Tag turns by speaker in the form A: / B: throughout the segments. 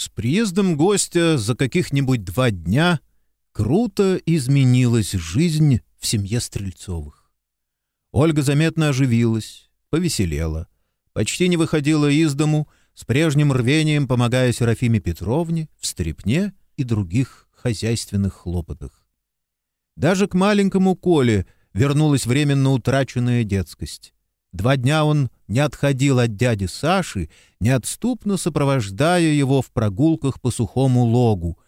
A: С приездом гостя за каких-нибудь два дня круто изменилась жизнь в семье Стрельцовых. Ольга заметно оживилась, повеселела, почти не выходила из дому, с прежним рвением помогая Серафиме Петровне в стрепне и других хозяйственных хлопотах. Даже к маленькому Коле вернулась временно утраченная детскость. Два дня он не отходил от дяди Саши, неотступно сопровождая его в прогулках по сухому логу.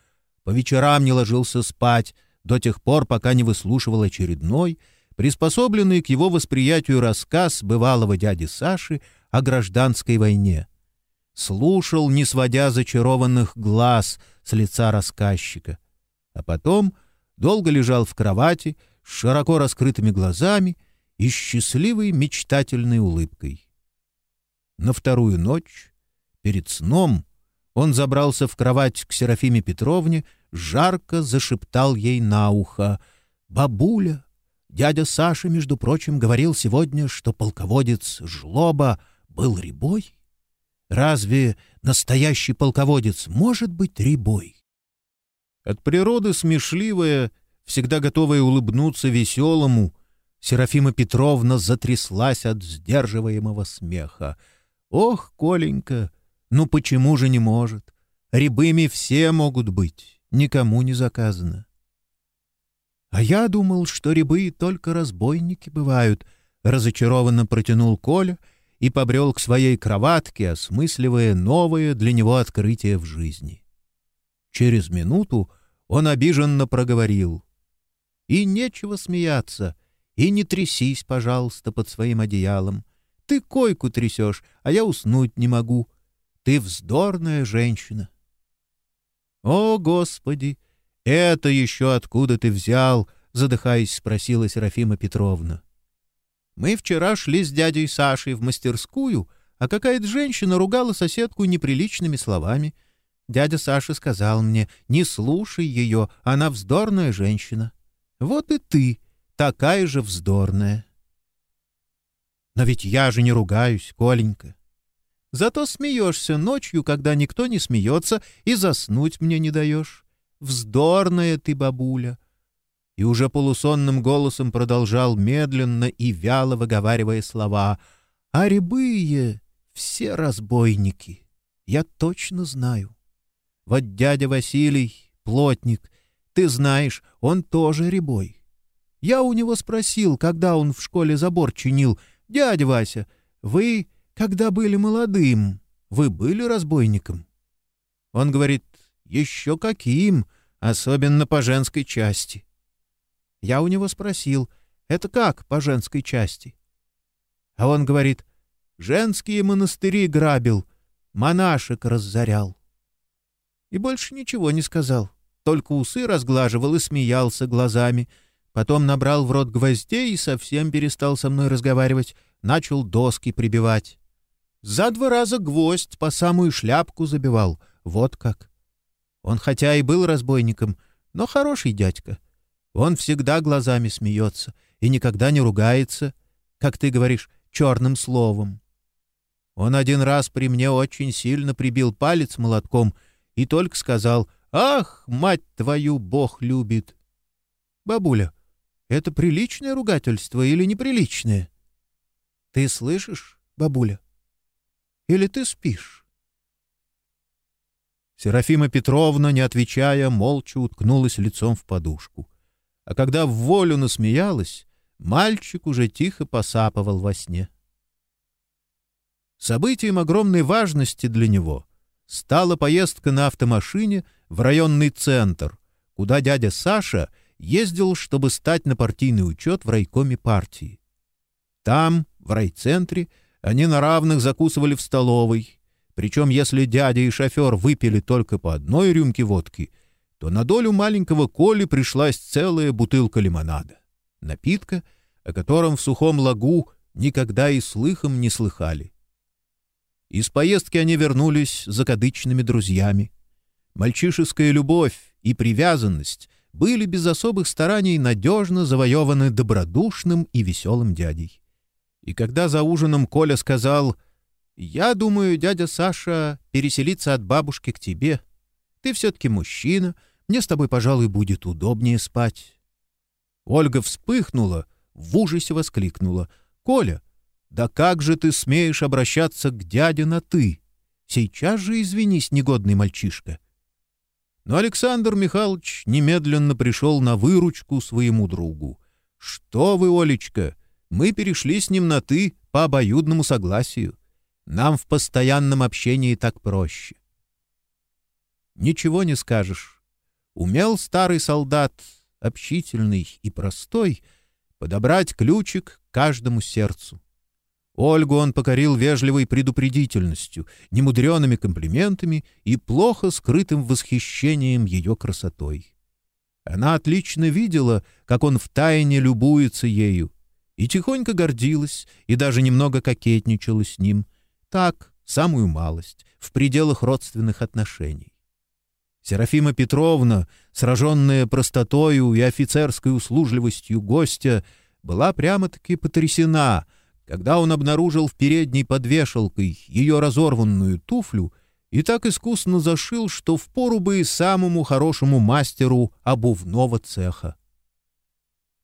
A: По вечерам не ложился спать до тех пор, пока не выслушивал очередной, приспособленный к его восприятию рассказ бывалого дяди Саши о гражданской войне. Слушал, не сводя зачарованных глаз с лица рассказчика. А потом долго лежал в кровати с широко раскрытыми глазами — и счастливой мечтательной улыбкой. На вторую ночь, перед сном, он забрался в кровать к Серафиме Петровне, жарко зашептал ей на ухо «Бабуля, дядя Саша, между прочим, говорил сегодня, что полководец Жлоба был рябой. Разве настоящий полководец может быть рябой?» От природы смешливая, всегда готовая улыбнуться веселому, Серафима Петровна затряслась от сдерживаемого смеха. «Ох, Коленька, ну почему же не может? Рябыми все могут быть, никому не заказано». «А я думал, что рябы только разбойники бывают», — разочарованно протянул Коля и побрел к своей кроватке, осмысливая новое для него открытие в жизни. Через минуту он обиженно проговорил. «И нечего смеяться». И не трясись, пожалуйста, под своим одеялом. Ты койку трясешь, а я уснуть не могу. Ты вздорная женщина. О, Господи! Это еще откуда ты взял? Задыхаясь, спросила Серафима Петровна. Мы вчера шли с дядей Сашей в мастерскую, а какая-то женщина ругала соседку неприличными словами. Дядя Саша сказал мне, не слушай ее, она вздорная женщина. Вот и ты такая же вздорная. Но ведь я же не ругаюсь, Коленька. Зато смеешься ночью, когда никто не смеется, и заснуть мне не даешь. Вздорная ты, бабуля. И уже полусонным голосом продолжал медленно и вяло выговаривая слова. А рябые все разбойники, я точно знаю. Вот дядя Василий, плотник, ты знаешь, он тоже рябой. Я у него спросил, когда он в школе забор чинил, «Дядя Вася, вы, когда были молодым, вы были разбойником?» Он говорит, «Еще каким, особенно по женской части». Я у него спросил, «Это как по женской части?» А он говорит, «Женские монастыри грабил, монашек разорял». И больше ничего не сказал, только усы разглаживал и смеялся глазами — Потом набрал в рот гвоздей и совсем перестал со мной разговаривать, начал доски прибивать. За два раза гвоздь по самую шляпку забивал, вот как. Он хотя и был разбойником, но хороший дядька. Он всегда глазами смеется и никогда не ругается, как ты говоришь, черным словом. Он один раз при мне очень сильно прибил палец молотком и только сказал «Ах, мать твою, Бог любит!» «Бабуля, это приличное ругательство или неприличное? Ты слышишь, бабуля? Или ты спишь? Серафима Петровна, не отвечая, молча уткнулась лицом в подушку. А когда в волю насмеялась, мальчик уже тихо посапывал во сне. Событием огромной важности для него стала поездка на автомашине в районный центр, куда дядя Саша — ездил, чтобы стать на партийный учет в райкоме партии. Там, в райцентре, они на равных закусывали в столовой, причем если дядя и шофер выпили только по одной рюмке водки, то на долю маленького Коли пришлась целая бутылка лимонада, напитка, о котором в сухом лагу никогда и слыхом не слыхали. Из поездки они вернулись закадычными друзьями. Мальчишеская любовь и привязанность были без особых стараний надежно завоеваны добродушным и веселым дядей. И когда за ужином Коля сказал Я думаю, дядя Саша переселится от бабушки к тебе. Ты все-таки мужчина, мне с тобой, пожалуй, будет удобнее спать». Ольга вспыхнула, в ужасе воскликнула. «Коля, да как же ты смеешь обращаться к дяде на «ты»? Сейчас же извинись, негодный мальчишка». Но Александр Михайлович немедленно пришел на выручку своему другу. «Что вы, Олечка, мы перешли с ним на «ты» по обоюдному согласию. Нам в постоянном общении так проще». Ничего не скажешь. Умел старый солдат, общительный и простой, подобрать ключик к каждому сердцу. Ольгу он покорил вежливой предупредительностью, немудреными комплиментами и плохо скрытым восхищением ее красотой. Она отлично видела, как он втайне любуется ею, и тихонько гордилась, и даже немного кокетничала с ним. Так, самую малость, в пределах родственных отношений. Серафима Петровна, сраженная простотою и офицерской услужливостью гостя, была прямо-таки потрясена — когда он обнаружил в передней под вешалкой ее разорванную туфлю и так искусно зашил, что впору бы и самому хорошему мастеру обувного цеха.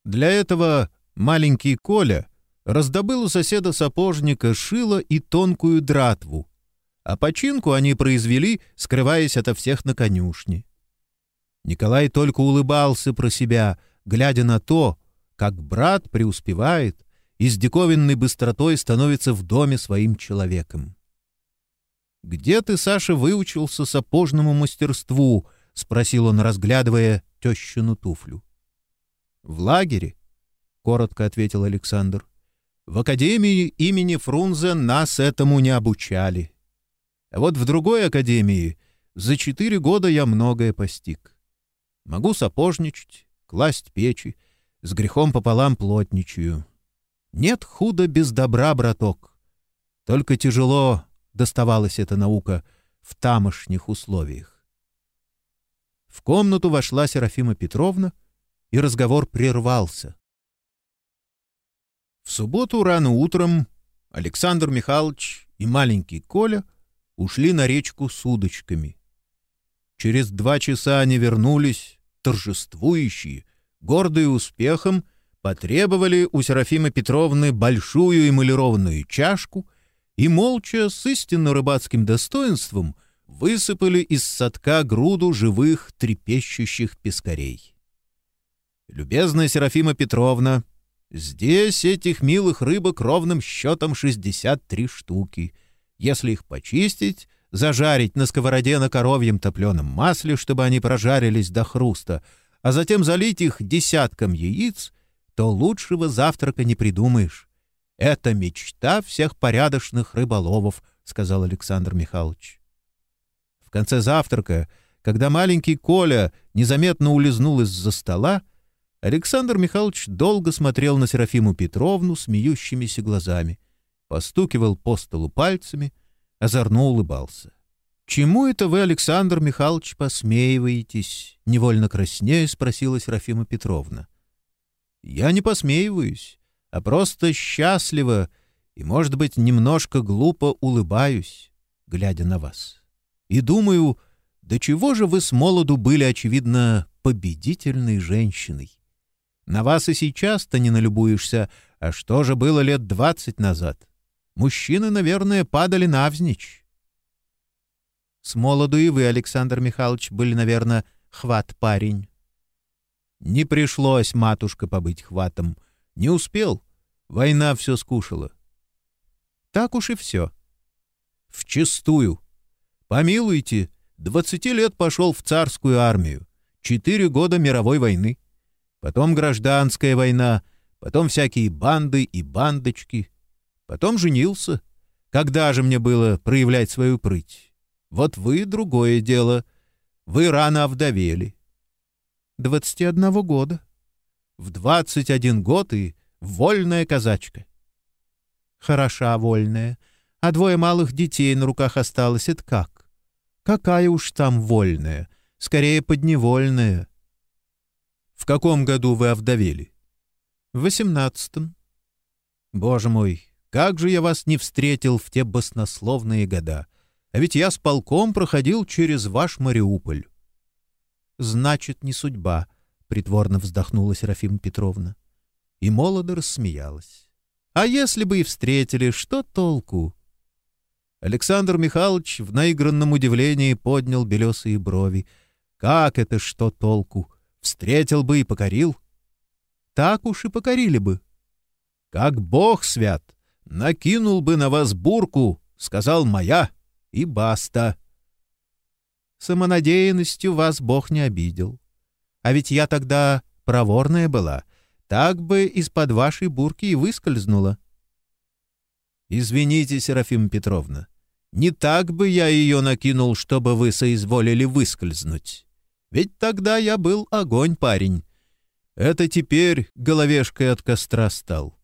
A: Для этого маленький Коля раздобыл у соседа-сапожника шило и тонкую дратву, а починку они произвели, скрываясь ото всех на конюшне. Николай только улыбался про себя, глядя на то, как брат преуспевает, и с диковинной быстротой становится в доме своим человеком. «Где ты, Саша, выучился сапожному мастерству?» — спросил он, разглядывая тещину туфлю. «В лагере», — коротко ответил Александр. «В академии имени Фрунзе нас этому не обучали. А вот в другой академии за четыре года я многое постиг. Могу сапожничать, класть печи, с грехом пополам плотничаю. Нет худа без добра, браток. Только тяжело доставалась эта наука в тамошних условиях. В комнату вошла Серафима Петровна, и разговор прервался. В субботу рано утром Александр Михайлович и маленький Коля ушли на речку с удочками. Через два часа они вернулись, торжествующие, гордые успехом, потребовали у Серафимы Петровны большую эмалированную чашку и, молча, с истинно рыбацким достоинством, высыпали из садка груду живых трепещущих пескарей. «Любезная Серафима Петровна, здесь этих милых рыбок ровным счетом 63 штуки. Если их почистить, зажарить на сковороде на коровьем топленом масле, чтобы они прожарились до хруста, а затем залить их десятком яиц — то лучшего завтрака не придумаешь. Это мечта всех порядочных рыболовов, — сказал Александр Михайлович. В конце завтрака, когда маленький Коля незаметно улизнул из-за стола, Александр Михайлович долго смотрел на Серафиму Петровну смеющимися глазами, постукивал по столу пальцами, озорно улыбался. «Чему это вы, Александр Михайлович, посмеиваетесь?» — невольно краснея спросила Серафима Петровна. Я не посмеиваюсь, а просто счастливо и, может быть, немножко глупо улыбаюсь, глядя на вас. И думаю, до чего же вы с молоду были, очевидно, победительной женщиной. На вас и сейчас-то не налюбуешься, а что же было лет двадцать назад? Мужчины, наверное, падали навзничь. С молоду и вы, Александр Михайлович, были, наверное, хват парень. Не пришлось, матушка, побыть хватом. Не успел. Война все скушала. Так уж и все. Вчистую. Помилуйте, двадцати лет пошел в царскую армию. Четыре года мировой войны. Потом гражданская война, потом всякие банды и бандочки. Потом женился. Когда же мне было проявлять свою прыть? Вот вы — другое дело. Вы рано овдовели. Двадцати одного года. В двадцать один год и вольная казачка. Хороша вольная, а двое малых детей на руках осталось. Это как? Какая уж там вольная, скорее подневольная. В каком году вы овдовели? В восемнадцатом. Боже мой, как же я вас не встретил в те баснословные года? А ведь я с полком проходил через ваш Мариуполь». «Значит, не судьба», — притворно вздохнула Серафима Петровна. И молодо рассмеялась. «А если бы и встретили, что толку?» Александр Михайлович в наигранном удивлении поднял белесые брови. «Как это что толку? Встретил бы и покорил?» «Так уж и покорили бы». «Как бог свят! накинул бы на вас бурку, сказал «моя» и баста. Самонадеянностью вас Бог не обидел. А ведь я тогда проворная была, так бы из-под вашей бурки и выскользнула. Извините, Серафима Петровна, не так бы я ее накинул, чтобы вы соизволили выскользнуть. Ведь тогда я был огонь парень. Это теперь головешкой от костра стал.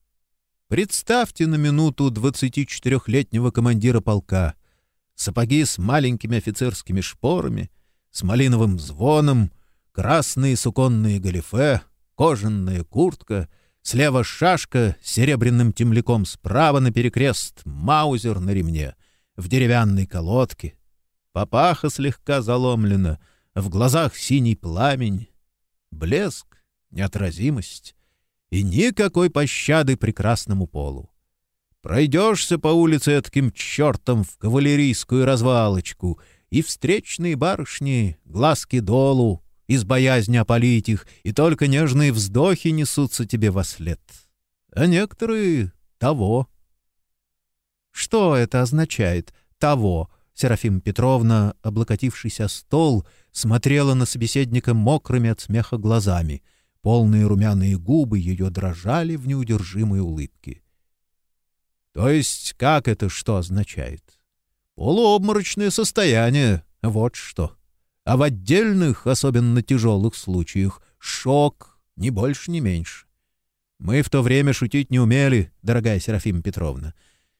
A: Представьте на минуту 24-летнего командира полка. Сапоги с маленькими офицерскими шпорами, с малиновым звоном, красные суконные галифе, кожаная куртка, слева шашка с серебряным темляком, справа на перекрест маузер на ремне, в деревянной колодке. Папаха слегка заломлена, в глазах синий пламень, блеск, неотразимость и никакой пощады прекрасному полу. Пройдешься по улице таким чертом в кавалерийскую развалочку, и встречные барышни, глазки долу, из боязни опалить их, и только нежные вздохи несутся тебе во след. А некоторые — того. Что это означает «того»? Серафима Петровна, облокотившись о стол, смотрела на собеседника мокрыми от смеха глазами — Полные румяные губы ее дрожали в неудержимой улыбке. То есть как это что означает? Полуобморочное состояние, вот что. А в отдельных, особенно тяжелых случаях, шок, ни больше, ни меньше. Мы в то время шутить не умели, дорогая Серафима Петровна.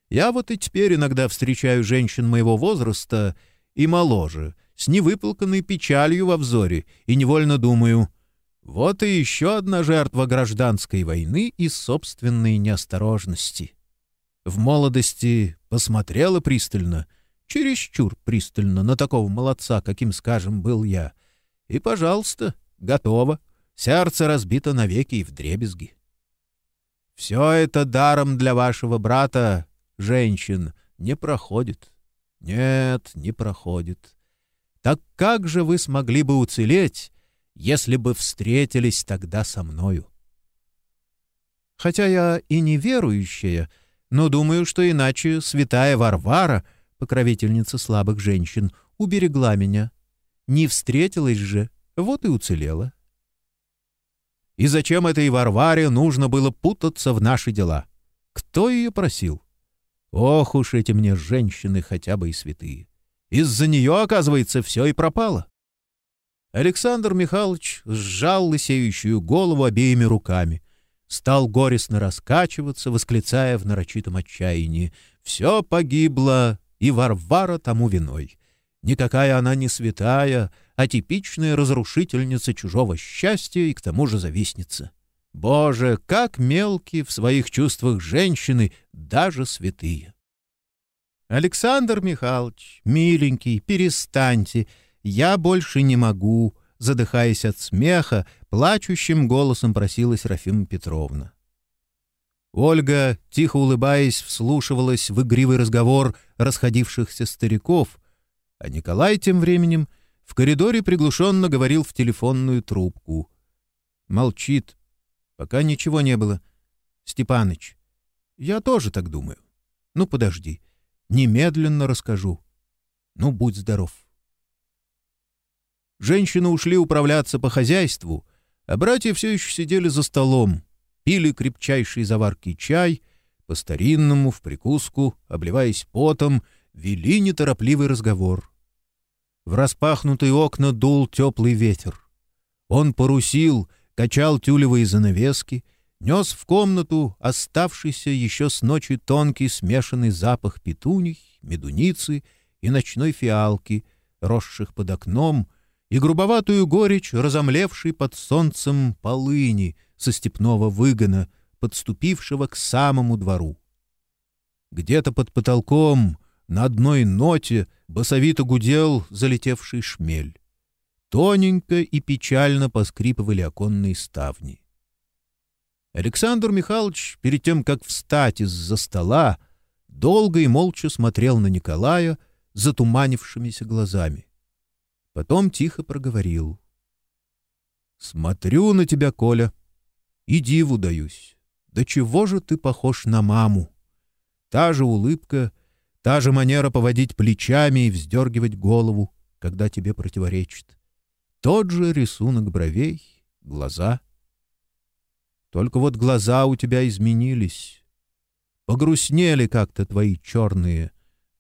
A: Я вот и теперь иногда встречаю женщин моего возраста и моложе, с невыплаканной печалью во взоре, и невольно думаю, вот и еще одна жертва гражданской войны и собственной неосторожности. В молодости посмотрела пристально, чересчур пристально на такого молодца, каким, скажем, был я. И, пожалуйста, готово. Сердце разбито навеки и вдребезги. Все это даром для вашего брата, женщин, не проходит. Нет, не проходит. Так как же вы смогли бы уцелеть, если бы встретились тогда со мною. Хотя я и не верующая, но думаю, что иначе святая Варвара, покровительница слабых женщин, уберегла меня. Не встретилась же, вот и уцелела. И зачем этой Варваре нужно было путаться в наши дела? Кто ее просил? Ох уж эти мне женщины хотя бы и святые. Из-за нее, оказывается, все и пропало. Александр Михайлович сжал лысеющую голову обеими руками, стал горестно раскачиваться, восклицая в нарочитом отчаянии. «Все погибло, и Варвара тому виной. Никакая она не святая, а типичная разрушительница чужого счастья и к тому же завистница. Боже, как мелкие в своих чувствах женщины, даже святые!» «Александр Михайлович, миленький, перестаньте!» «Я больше не могу», — задыхаясь от смеха, плачущим голосом просила Серафима Петровна. Ольга, тихо улыбаясь, вслушивалась в игривый разговор расходившихся стариков, а Николай тем временем в коридоре приглушенно говорил в телефонную трубку. Молчит. Пока ничего не было. «Степаныч, я тоже так думаю. Ну, подожди. Немедленно расскажу. Ну, будь здоров». Женщины ушли управляться по хозяйству, а братья все еще сидели за столом, пили крепчайший заварки чай, по-старинному, в прикуску, обливаясь потом, вели неторопливый разговор. В распахнутые окна дул теплый ветер. Он порусил, качал тюлевые занавески, нес в комнату оставшийся еще с ночи тонкий смешанный запах петуний, медуницы и ночной фиалки, росших под окном, и грубоватую горечь, разомлевшей под солнцем полыни со степного выгона, подступившего к самому двору. Где-то под потолком на одной ноте басовито гудел залетевший шмель. Тоненько и печально поскрипывали оконные ставни. Александр Михайлович, перед тем, как встать из-за стола, долго и молча смотрел на Николая затуманившимися глазами. Потом тихо проговорил. «Смотрю на тебя, Коля, и диву даюсь. Да чего же ты похож на маму? Та же улыбка, та же манера поводить плечами и вздергивать голову, когда тебе противоречит. Тот же рисунок бровей, глаза. Только вот глаза у тебя изменились. Погрустнели как-то твои черные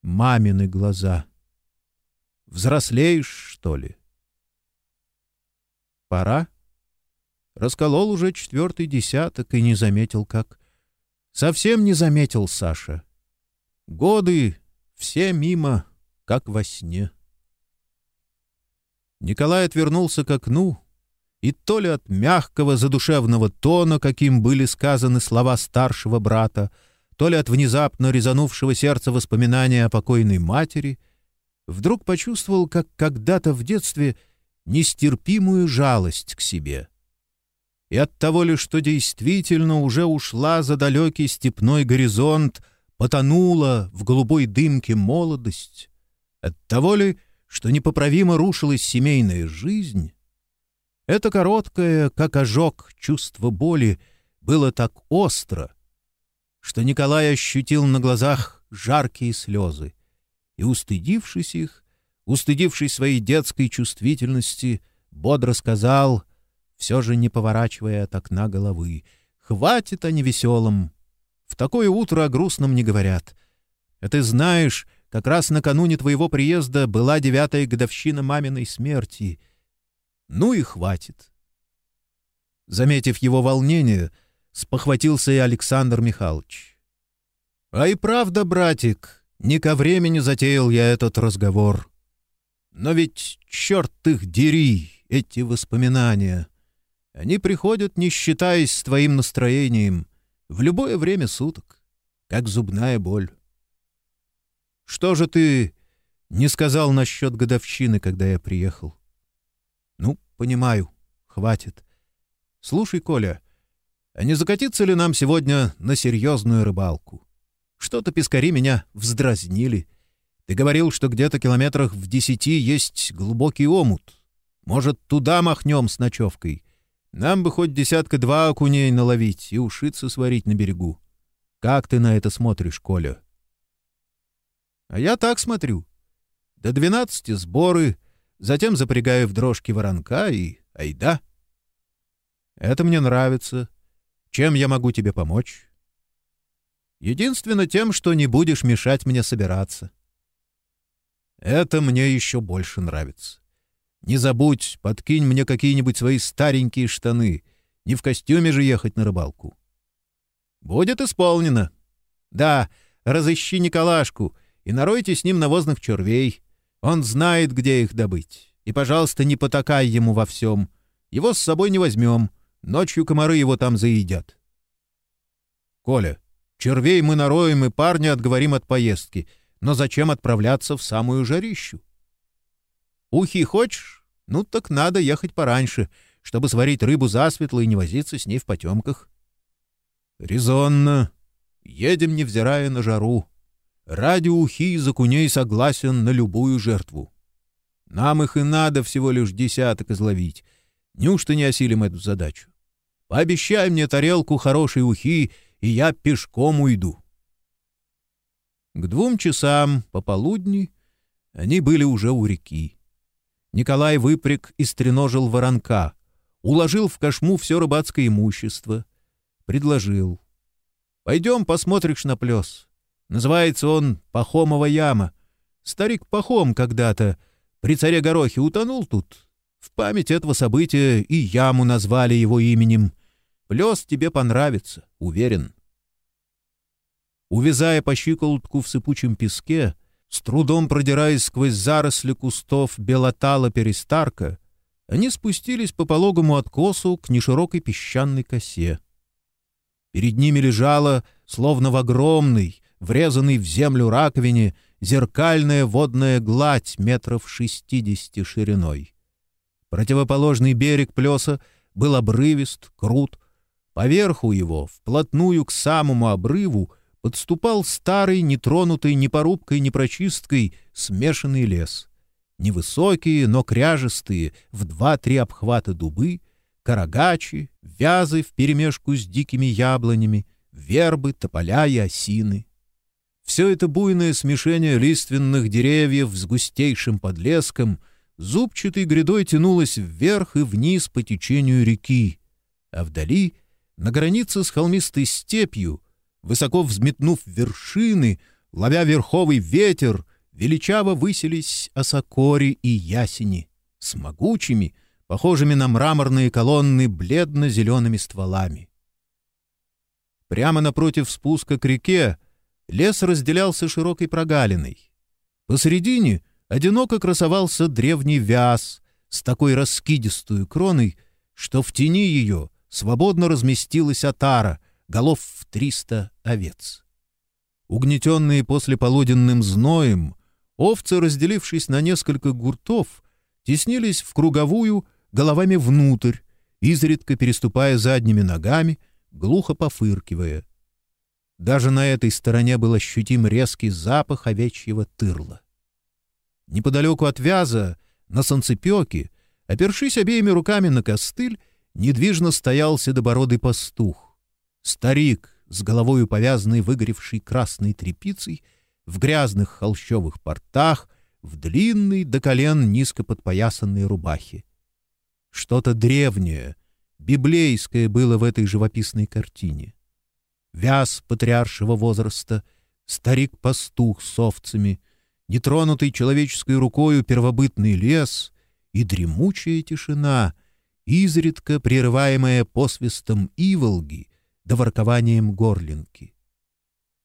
A: мамины глаза. Взрослеешь, что ли? Пора. Расколол уже четвертый десяток и не заметил, как. Совсем не заметил Саша. Годы все мимо, как во сне. Николай отвернулся к окну, и то ли от мягкого задушевного тона, каким были сказаны слова старшего брата, то ли от внезапно резанувшего сердца воспоминания о покойной матери, вдруг почувствовал, как когда-то в детстве нестерпимую жалость к себе. И от того ли, что действительно уже ушла за далекий степной горизонт, потонула в голубой дымке молодость, от того ли, что непоправимо рушилась семейная жизнь, это короткое, как ожог, чувство боли было так остро, что Николай ощутил на глазах жаркие слезы, и, устыдившись их, устыдившись своей детской чувствительности, бодро сказал, все же не поворачивая от окна головы, «Хватит о невеселом! В такое утро о грустном не говорят. А ты знаешь, как раз накануне твоего приезда была девятая годовщина маминой смерти. Ну и хватит. Заметив его волнение, спохватился и Александр Михайлович. — А и правда, братик, не ко времени затеял я этот разговор. Но ведь, черт их дери, эти воспоминания. Они приходят, не считаясь с твоим настроением, в любое время суток, как зубная боль. Что же ты не сказал насчет годовщины, когда я приехал? Ну, понимаю, хватит. Слушай, Коля, а не закатиться ли нам сегодня на серьезную рыбалку? Что-то пескари меня вздразнили. Ты говорил, что где-то километрах в десяти есть глубокий омут. Может, туда махнем с ночевкой? Нам бы хоть десятка-два окуней наловить и ушиться сварить на берегу. Как ты на это смотришь, Коля? А я так смотрю. До двенадцати сборы, затем запрягаю в дрожки воронка и айда. Это мне нравится. Чем я могу тебе помочь? Единственно тем, что не будешь мешать мне собираться. Это мне еще больше нравится. Не забудь, подкинь мне какие-нибудь свои старенькие штаны. Не в костюме же ехать на рыбалку. Будет исполнено. Да, разыщи Николашку — и наройте с ним навозных червей. Он знает, где их добыть. И, пожалуйста, не потакай ему во всем. Его с собой не возьмем. Ночью комары его там заедят. Коля, червей мы нароем и парня отговорим от поездки. Но зачем отправляться в самую жарищу? Ухи хочешь? Ну так надо ехать пораньше, чтобы сварить рыбу засветло и не возиться с ней в потемках. Резонно. Едем, невзирая на жару. Ради ухи Закуней согласен на любую жертву. Нам их и надо всего лишь десяток изловить. Неужто не осилим эту задачу? Пообещай мне тарелку хорошей ухи, и я пешком уйду. К двум часам пополудни они были уже у реки. Николай выпряг и стреножил воронка, уложил в кошму все рыбацкое имущество, предложил. «Пойдем посмотришь на плес. Называется он Пахомова яма. Старик Пахом когда-то при царе Горохе утонул тут. В память этого события и яму назвали его именем. Плес тебе понравится, уверен. Увязая по щиколотку в сыпучем песке, с трудом продираясь сквозь заросли кустов белотала перестарка, они спустились по пологому откосу к неширокой песчаной косе. Перед ними лежала, словно в огромной, врезанный в землю раковине, зеркальная водная гладь метров шестидесяти шириной. Противоположный берег плеса был обрывист, крут. Поверху его, вплотную к самому обрыву, подступал старый, нетронутый ни порубкой, ни прочисткой, смешанный лес. Невысокие, но кряжестые, в два-три обхвата дубы, карагачи, вязы вперемешку с дикими яблонями, вербы, тополя и осины. Все это буйное смешение лиственных деревьев с густейшим подлеском зубчатой грядой тянулось вверх и вниз по течению реки, а вдали, на границе с холмистой степью, высоко взметнув вершины, ловя верховый ветер, величаво высились осокори и ясени с могучими, похожими на мраморные колонны бледно-зелеными стволами. Прямо напротив спуска к реке лес разделялся широкой прогалиной. Посередине одиноко красовался древний вяз с такой раскидистую кроной, что в тени ее свободно разместилась отара, голов в триста овец. Угнетенные после полуденным зноем, овцы, разделившись на несколько гуртов, теснились в круговую головами внутрь, изредка переступая задними ногами, глухо пофыркивая — даже на этой стороне был ощутим резкий запах овечьего тырла. Неподалеку от вяза, на санцепёке, опершись обеими руками на костыль, недвижно стоял седобородый пастух. Старик, с головою повязанной выгоревшей красной тряпицей, в грязных холщовых портах, в длинной до колен низко подпоясанной рубахе. Что-то древнее, библейское было в этой живописной картине вяз патриаршего возраста, старик-пастух с овцами, нетронутый человеческой рукою первобытный лес и дремучая тишина, изредка прерываемая посвистом иволги да воркованием горлинки.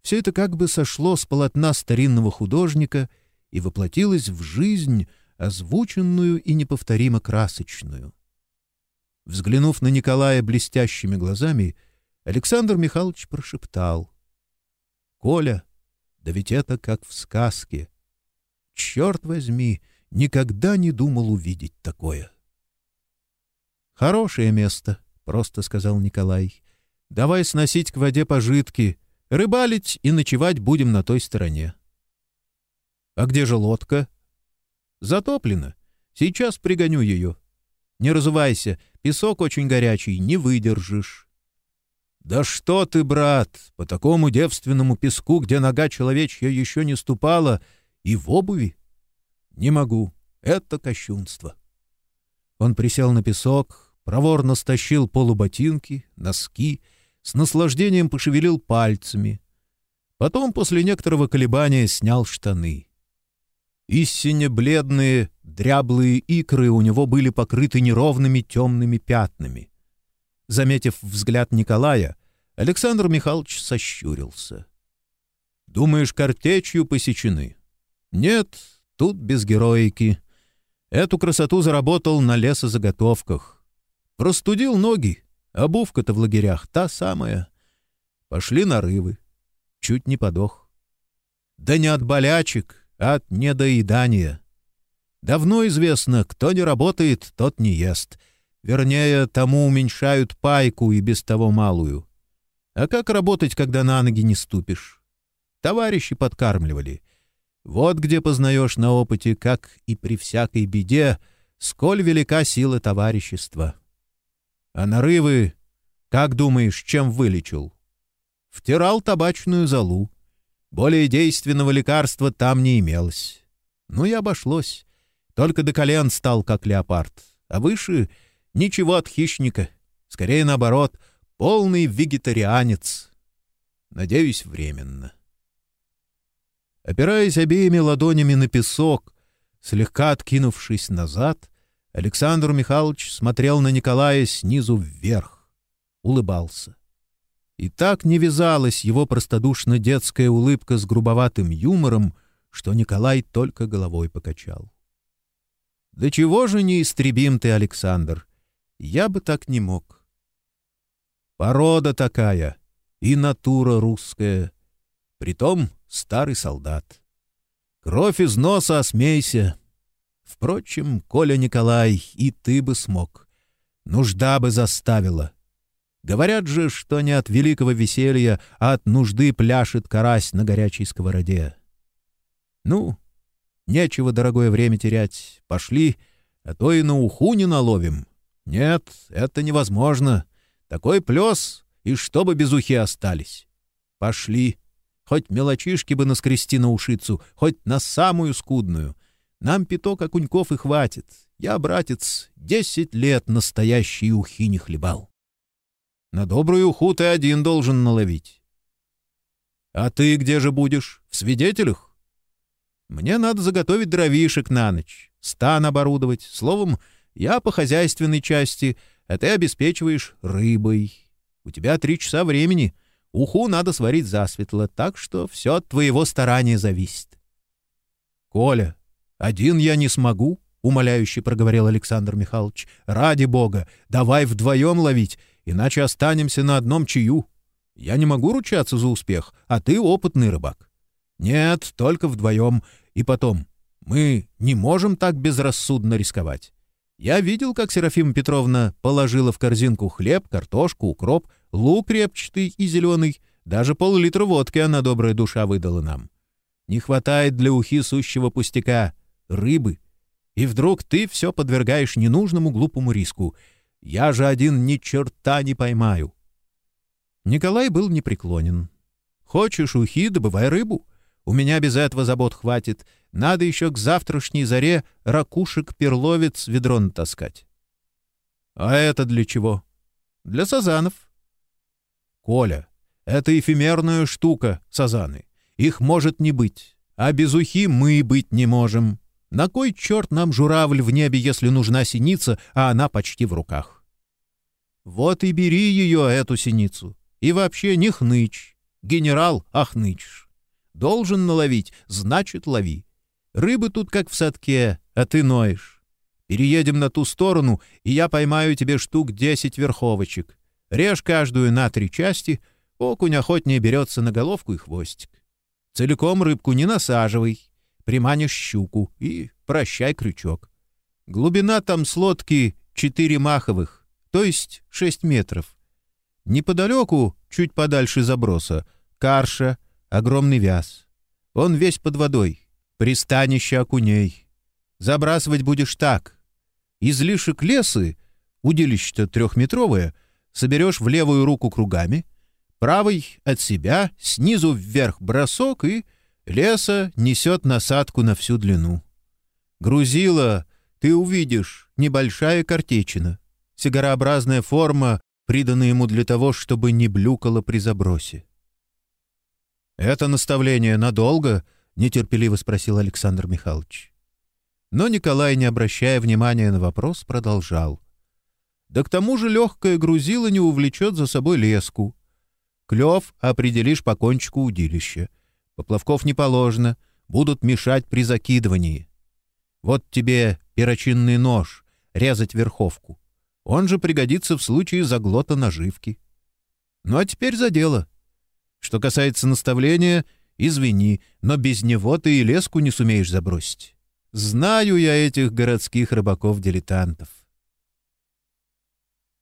A: Все это как бы сошло с полотна старинного художника и воплотилось в жизнь, озвученную и неповторимо красочную. Взглянув на Николая блестящими глазами, — Александр Михайлович прошептал. «Коля, да ведь это как в сказке. Черт возьми, никогда не думал увидеть такое». «Хорошее место», — просто сказал Николай. «Давай сносить к воде пожитки, рыбалить и ночевать будем на той стороне». «А где же лодка?» «Затоплена. Сейчас пригоню ее. Не разувайся, песок очень горячий, не выдержишь». «Да что ты, брат, по такому девственному песку, где нога человечья еще не ступала, и в обуви? Не могу, это кощунство». Он присел на песок, проворно стащил полуботинки, носки, с наслаждением пошевелил пальцами. Потом, после некоторого колебания, снял штаны. Истинно бледные, дряблые икры у него были покрыты неровными темными пятнами. Заметив взгляд Николая, Александр Михайлович сощурился. «Думаешь, картечью посечены?» «Нет, тут без героики. Эту красоту заработал на лесозаготовках. Простудил ноги, обувка-то в лагерях та самая. Пошли нарывы. Чуть не подох. Да не от болячек, а от недоедания. Давно известно, кто не работает, тот не ест. Вернее, тому уменьшают пайку и без того малую. А как работать, когда на ноги не ступишь? Товарищи подкармливали. Вот где познаешь на опыте, как и при всякой беде, сколь велика сила товарищества. А нарывы, как думаешь, чем вылечил? Втирал табачную золу. Более действенного лекарства там не имелось. Ну и обошлось. Только до колен стал, как леопард. А выше — ничего от хищника. Скорее наоборот — Полный вегетарианец. Надеюсь, временно. Опираясь обеими ладонями на песок, слегка откинувшись назад, Александр Михайлович смотрел на Николая снизу вверх, улыбался. И так не вязалась его простодушно детская улыбка с грубоватым юмором, что Николай только головой покачал. «Да чего же неистребим ты, Александр? Я бы так не мог. Порода такая и натура русская. Притом старый солдат. Кровь из носа, осмейся. Впрочем, Коля Николай, и ты бы смог. Нужда бы заставила. Говорят же, что не от великого веселья, а от нужды пляшет карась на горячей сковороде. Ну, нечего дорогое время терять. Пошли, а то и на уху не наловим. Нет, это невозможно. Такой плес, и чтобы без ухи остались. Пошли. Хоть мелочишки бы наскрести на ушицу, хоть на самую скудную. Нам пяток окуньков и хватит. Я, братец, десять лет настоящие ухи не хлебал. На добрую уху ты один должен наловить. А ты где же будешь? В свидетелях? Мне надо заготовить дровишек на ночь, стан оборудовать. Словом, я по хозяйственной части, а ты обеспечиваешь рыбой. У тебя три часа времени — Уху надо сварить засветло, так что все от твоего старания зависит. — Коля, один я не смогу, — умоляюще проговорил Александр Михайлович. — Ради бога, давай вдвоем ловить, иначе останемся на одном чаю. Я не могу ручаться за успех, а ты опытный рыбак. Нет, только вдвоем. И потом, мы не можем так безрассудно рисковать. Я видел, как Серафима Петровна положила в корзинку хлеб, картошку, укроп, лук репчатый и зеленый. Даже пол-литра водки она, добрая душа, выдала нам. Не хватает для ухи сущего пустяка — рыбы. И вдруг ты все подвергаешь ненужному глупому риску. Я же один ни черта не поймаю. Николай был непреклонен. Хочешь ухи — добывай рыбу. У меня без этого забот хватит. Надо еще к завтрашней заре ракушек-перловец ведро натаскать. — А это для чего? — Для сазанов. — Коля, это эфемерная штука, сазаны. Их может не быть. А без ухи мы быть не можем. На кой черт нам журавль в небе, если нужна синица, а она почти в руках? Вот и бери ее, эту синицу. И вообще не хнычь. Генерал, ах нычешь. Должен наловить, значит, лови. Рыбы тут как в садке, а ты ноешь. Переедем на ту сторону, и я поймаю тебе штук десять верховочек. Режь каждую на три части, окунь охотнее берется на головку и хвостик. Целиком рыбку не насаживай, приманишь щуку и прощай крючок. Глубина там с лодки четыре маховых, то есть шесть метров. Неподалеку, чуть подальше заброса, карша — огромный вяз. Он весь под водой, пристанище окуней. Забрасывать будешь так. Излишек лесы, удилище-то трехметровое, соберешь в левую руку кругами, правой от себя, снизу вверх бросок и леса несет насадку на всю длину. Грузила, ты увидишь, небольшая картечина, сигарообразная форма, приданная ему для того, чтобы не блюкало при забросе. «Это наставление надолго?» — нетерпеливо спросил Александр Михайлович. Но Николай, не обращая внимания на вопрос, продолжал. «Да к тому же легкое грузило не увлечет за собой леску. Клев определишь по кончику удилища. Поплавков не положено, будут мешать при закидывании. Вот тебе перочинный нож, резать верховку. Он же пригодится в случае заглота наживки. Ну а теперь за дело. Что касается наставления, извини, но без него ты и леску не сумеешь забросить. Знаю я этих городских рыбаков-дилетантов.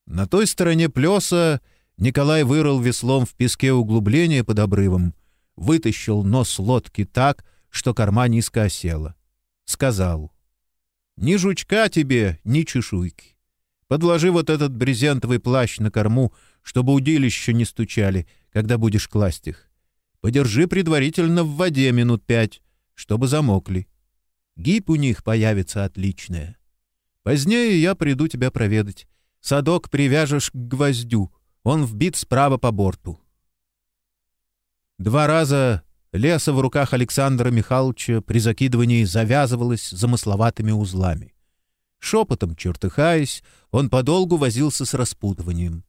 A: На той стороне плеса Николай вырыл веслом в песке углубление под обрывом, вытащил нос лодки так, что корма низко осела. Сказал, «Ни жучка тебе, ни чешуйки. Подложи вот этот брезентовый плащ на корму, чтобы удилища не стучали, когда будешь класть их. Подержи предварительно в воде минут пять, чтобы замокли. Гиб у них появится отличная. Позднее я приду тебя проведать. Садок привяжешь к гвоздю, он вбит справа по борту. Два раза леса в руках Александра Михайловича при закидывании завязывалось замысловатыми узлами. Шепотом чертыхаясь, он подолгу возился с распутыванием.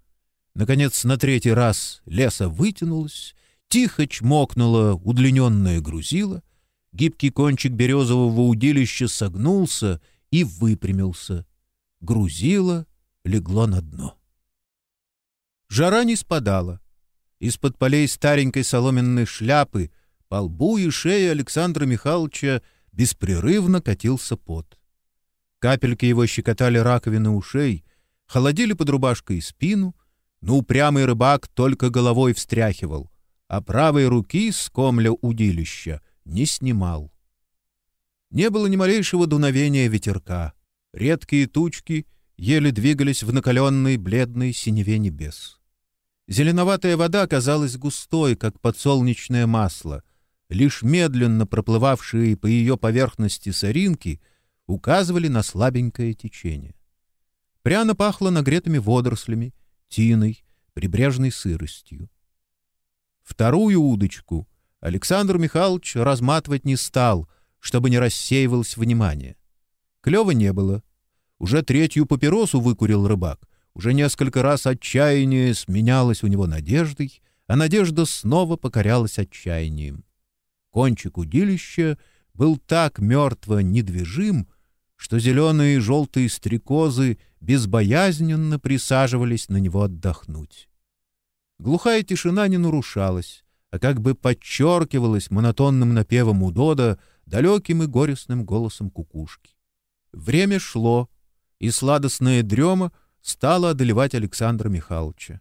A: Наконец, на третий раз леса вытянулась, тихо чмокнуло удлиненное грузило, гибкий кончик березового удилища согнулся и выпрямился. Грузило легло на дно. Жара не спадала. Из-под полей старенькой соломенной шляпы По лбу и шее Александра Михайловича беспрерывно катился пот. Капельки его щекотали раковины ушей, холодили под рубашкой спину, но упрямый рыбак только головой встряхивал, а правой руки с комля удилища не снимал. Не было ни малейшего дуновения ветерка. Редкие тучки еле двигались в накаленной бледной синеве небес. Зеленоватая вода казалась густой, как подсолнечное масло. Лишь медленно проплывавшие по ее поверхности соринки указывали на слабенькое течение. Пряно пахло нагретыми водорослями, тиной, прибрежной сыростью. Вторую удочку Александр Михайлович разматывать не стал, чтобы не рассеивалось внимание. Клева не было. Уже третью папиросу выкурил рыбак. Уже несколько раз отчаяние сменялось у него надеждой, а надежда снова покорялась отчаянием. Кончик удилища был так мертво недвижим, что зеленые и желтые стрекозы безбоязненно присаживались на него отдохнуть. Глухая тишина не нарушалась, а как бы подчеркивалась монотонным напевом удода далеким и горестным голосом кукушки. Время шло, и сладостная дрема стала одолевать Александра Михайловича.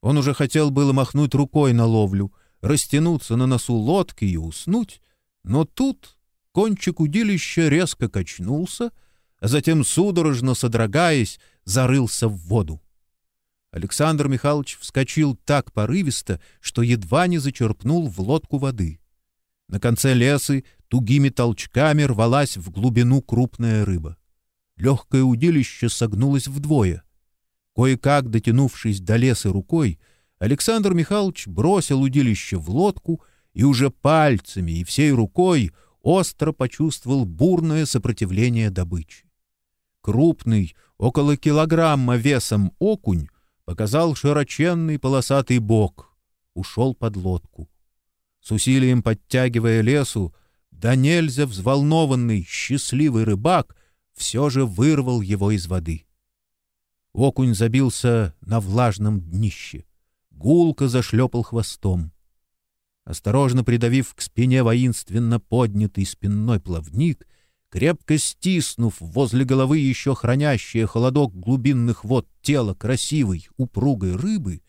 A: Он уже хотел было махнуть рукой на ловлю, растянуться на носу лодки и уснуть, но тут кончик удилища резко качнулся, а затем, судорожно содрогаясь, зарылся в воду. Александр Михайлович вскочил так порывисто, что едва не зачерпнул в лодку воды. На конце лесы тугими толчками рвалась в глубину крупная рыба. Легкое удилище согнулось вдвое. Кое-как дотянувшись до леса рукой, Александр Михайлович бросил удилище в лодку и уже пальцами и всей рукой остро почувствовал бурное сопротивление добычи. Крупный, около килограмма весом окунь, показал широченный полосатый бок, ушел под лодку. С усилием подтягивая лесу, да нельзя взволнованный, счастливый рыбак все же вырвал его из воды. Окунь забился на влажном днище. Гулко зашлепал хвостом. Осторожно придавив к спине воинственно поднятый спинной плавник, крепко стиснув возле головы еще хранящее холодок глубинных вод тело красивой, упругой рыбы,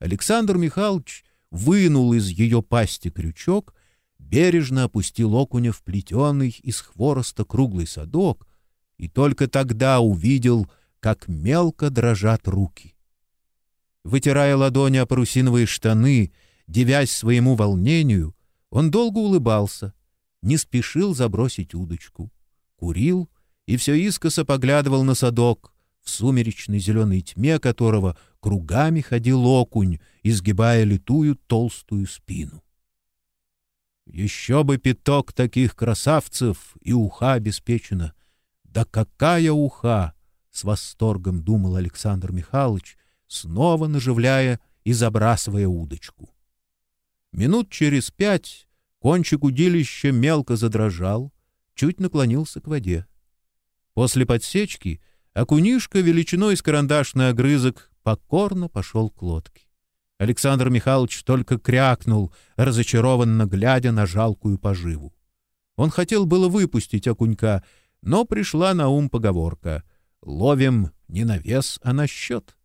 A: Александр Михайлович вынул из ее пасти крючок, бережно опустил окуня в плетеный из хвороста круглый садок и только тогда увидел, как мелко дрожат руки. Вытирая ладони о парусиновые штаны, девясь своему волнению, он долго улыбался, не спешил забросить удочку, курил и все искоса поглядывал на садок, в сумеречной зеленой тьме которого кругами ходил окунь, изгибая литую толстую спину. Еще бы пяток таких красавцев, и уха обеспечена. Да какая уха! С восторгом думал Александр Михайлович, снова наживляя и забрасывая удочку. Минут через пять кончик удилища мелко задрожал, чуть наклонился к воде. После подсечки окунишка величиной с карандашный огрызок покорно пошел к лодке. Александр Михайлович только крякнул, разочарованно глядя на жалкую поживу. Он хотел было выпустить окунька, но пришла на ум поговорка «Ловим не на вес, а на счет».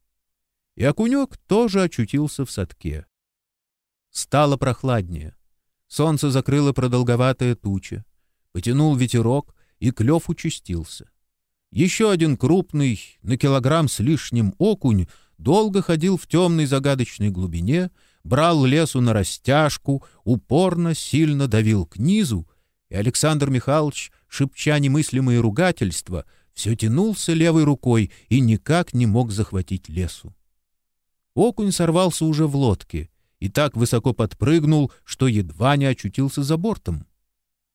A: И окунек тоже очутился в садке. Стало прохладнее. Солнце закрыло продолговатая туча. Потянул ветерок, и клев участился. Еще один крупный, на килограмм с лишним окунь, долго ходил в темной загадочной глубине, брал лесу на растяжку, упорно, сильно давил к низу, и Александр Михайлович, шепча немыслимые ругательства, все тянулся левой рукой и никак не мог захватить лесу. Окунь сорвался уже в лодке и так высоко подпрыгнул, что едва не очутился за бортом.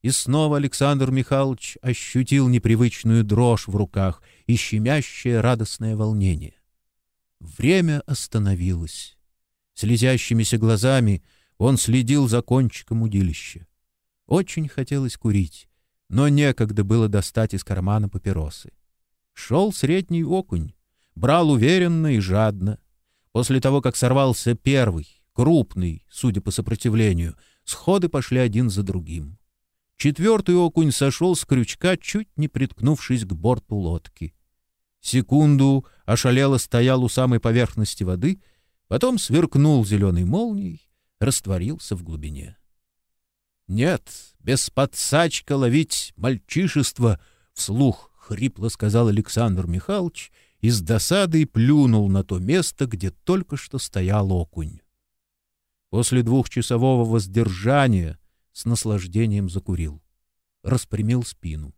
A: И снова Александр Михайлович ощутил непривычную дрожь в руках и щемящее радостное волнение. Время остановилось. Слезящимися глазами он следил за кончиком удилища. Очень хотелось курить, но некогда было достать из кармана папиросы. Шел средний окунь, брал уверенно и жадно. После того, как сорвался первый, крупный, судя по сопротивлению, Сходы пошли один за другим. Четвертый окунь сошел с крючка, чуть не приткнувшись к борту лодки. Секунду ошалело стоял у самой поверхности воды, потом сверкнул зеленой молнией, растворился в глубине. «Нет, без подсачка ловить мальчишество!» — вслух хрипло сказал Александр Михайлович и с досадой плюнул на то место, где только что стоял окунь. После двухчасового воздержания с наслаждением закурил. Распрямил спину.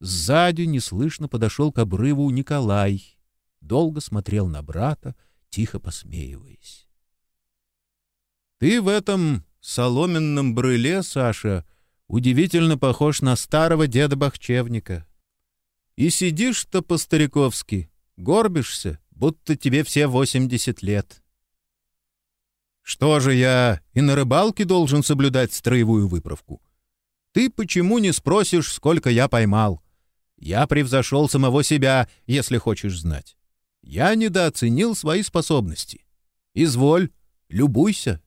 A: Сзади неслышно подошел к обрыву Николай. Долго смотрел на брата, тихо посмеиваясь. — Ты в этом соломенном брыле, Саша, удивительно похож на старого деда-бахчевника. И сидишь-то по-стариковски, горбишься, будто тебе все восемьдесят лет. Что же я и на рыбалке должен соблюдать строевую выправку? Ты почему не спросишь, сколько я поймал? Я превзошел самого себя, если хочешь знать. Я недооценил свои способности. Изволь, любуйся.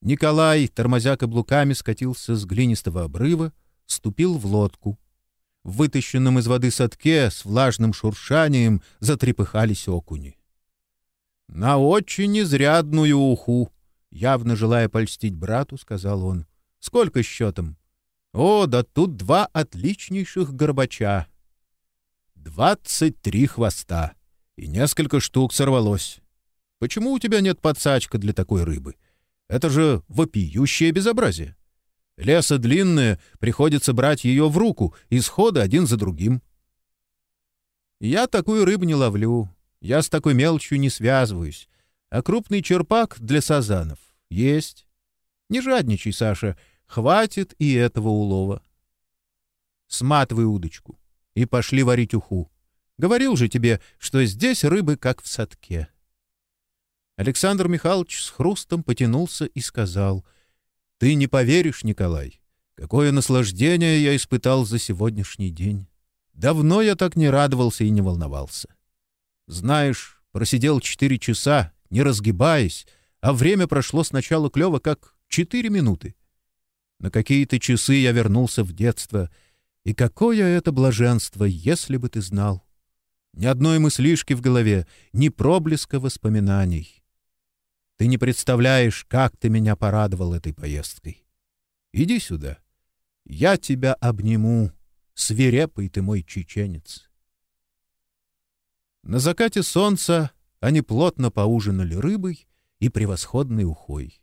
A: Николай, тормозя каблуками, скатился с глинистого обрыва, ступил в лодку. В вытащенном из воды садке с влажным шуршанием затрепыхались окуни. «На очень изрядную уху!» Явно желая польстить брату, сказал он. «Сколько счетом?» «О, да тут два отличнейших горбача!» «Двадцать три хвоста, и несколько штук сорвалось. Почему у тебя нет подсачка для такой рыбы? Это же вопиющее безобразие. Леса длинная, приходится брать ее в руку, исходы один за другим». «Я такую рыбу не ловлю. Я с такой мелочью не связываюсь. А крупный черпак для сазанов есть. Не жадничай, Саша, хватит и этого улова. Сматывай удочку и пошли варить уху. Говорил же тебе, что здесь рыбы как в садке. Александр Михайлович с хрустом потянулся и сказал, «Ты не поверишь, Николай, какое наслаждение я испытал за сегодняшний день. Давно я так не радовался и не волновался. Знаешь, просидел четыре часа, не разгибаясь, а время прошло сначала клево, как четыре минуты. На какие-то часы я вернулся в детство, и какое это блаженство, если бы ты знал! Ни одной мыслишки в голове, ни проблеска воспоминаний. Ты не представляешь, как ты меня порадовал этой поездкой. Иди сюда. Я тебя обниму, свирепый ты мой чеченец. На закате солнца они плотно поужинали рыбой и превосходной ухой.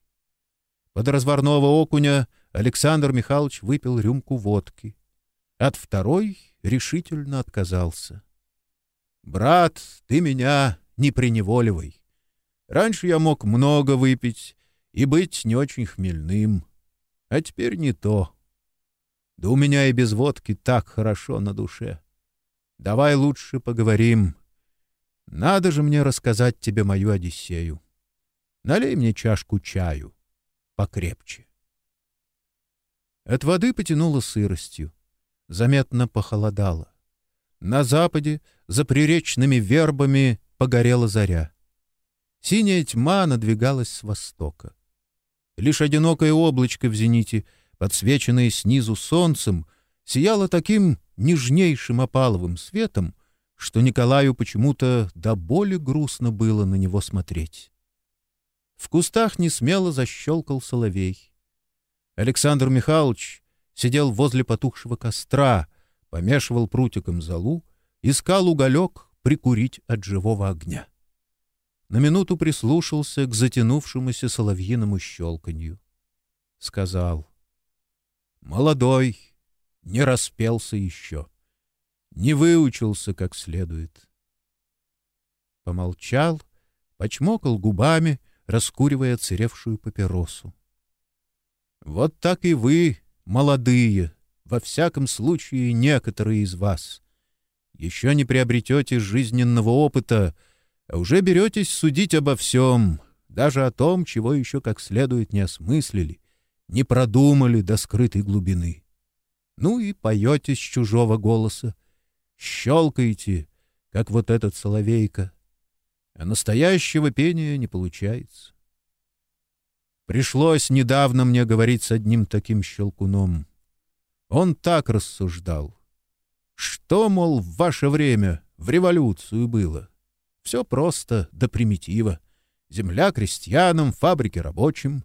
A: Под разварного окуня Александр Михайлович выпил рюмку водки. От второй решительно отказался. «Брат, ты меня не преневоливай. Раньше я мог много выпить и быть не очень хмельным, а теперь не то. Да у меня и без водки так хорошо на душе. Давай лучше поговорим». Надо же мне рассказать тебе мою Одиссею. Налей мне чашку чаю. Покрепче. От воды потянуло сыростью. Заметно похолодало. На западе, за приречными вербами, погорела заря. Синяя тьма надвигалась с востока. Лишь одинокое облачко в зените, подсвеченное снизу солнцем, сияло таким нежнейшим опаловым светом, что Николаю почему-то до боли грустно было на него смотреть. В кустах несмело защелкал соловей. Александр Михайлович сидел возле потухшего костра, помешивал прутиком золу, искал уголек прикурить от живого огня. На минуту прислушался к затянувшемуся соловьиному щелканью. Сказал, «Молодой, не распелся еще» не выучился как следует. Помолчал, почмокал губами, раскуривая церевшую папиросу. Вот так и вы, молодые, во всяком случае некоторые из вас, еще не приобретете жизненного опыта, а уже беретесь судить обо всем, даже о том, чего еще как следует не осмыслили, не продумали до скрытой глубины. Ну и поете с чужого голоса, щелкаете, как вот этот соловейка, а настоящего пения не получается. Пришлось недавно мне говорить с одним таким щелкуном. Он так рассуждал. Что, мол, в ваше время в революцию было? Все просто до примитива. Земля крестьянам, фабрики рабочим.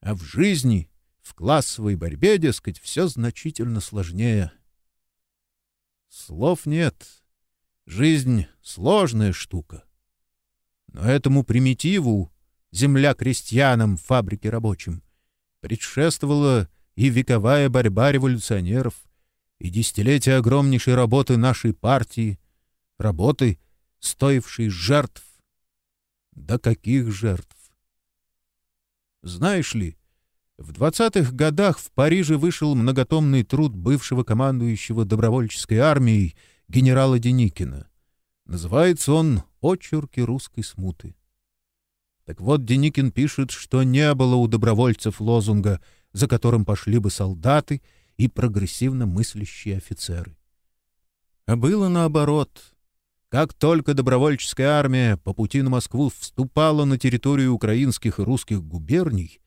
A: А в жизни, в классовой борьбе, дескать, все значительно сложнее. Слов нет. Жизнь — сложная штука. Но этому примитиву, земля крестьянам, фабрики рабочим, предшествовала и вековая борьба революционеров, и десятилетия огромнейшей работы нашей партии, работы, стоившей жертв. Да каких жертв! Знаешь ли, в двадцатых годах в Париже вышел многотомный труд бывшего командующего добровольческой армией генерала Деникина. Называется он «Очерки русской смуты». Так вот, Деникин пишет, что не было у добровольцев лозунга, за которым пошли бы солдаты и прогрессивно мыслящие офицеры. А было наоборот. Как только добровольческая армия по пути на Москву вступала на территорию украинских и русских губерний,